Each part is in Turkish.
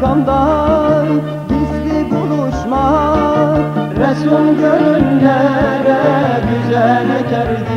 Darül Erkam'da gizli buluşma. Resul gönüllere güzel ekerdi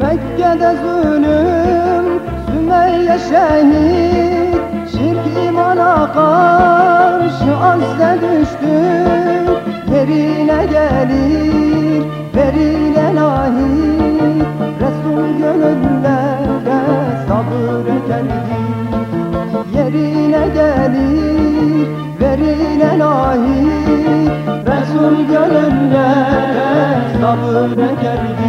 Mekke'de zulüm Sümeyye şehit Şirk imana karşı azze düştü. Yerine gelir verilen ahit Resul gönüllere sabır ekerdi Yerine gelir verilen ahit gönüllere sabır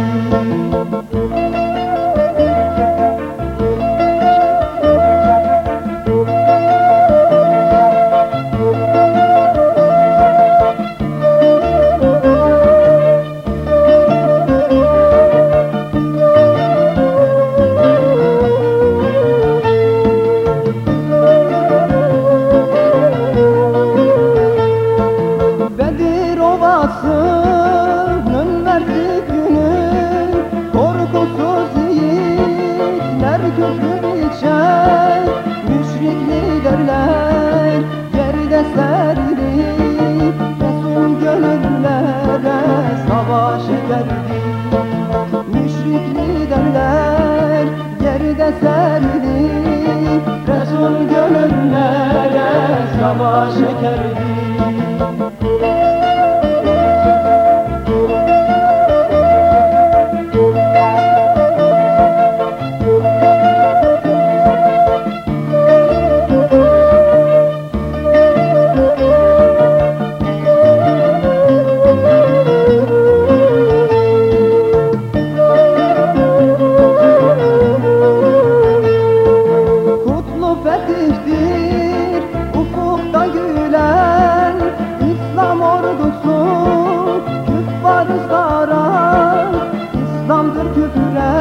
savaş ederdi Müşrik liderler yerde serili Resul gönüllere savaş ederdi İslam'dır küfre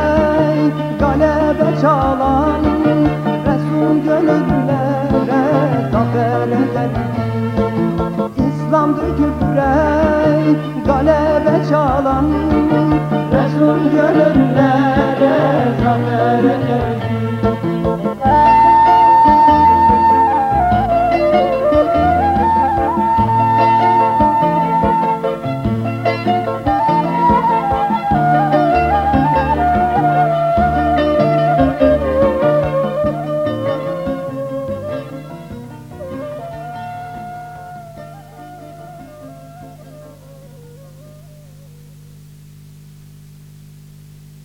galebe çalan Resul gönüllere zafer ederdi İslam'dır küfre galebe çalan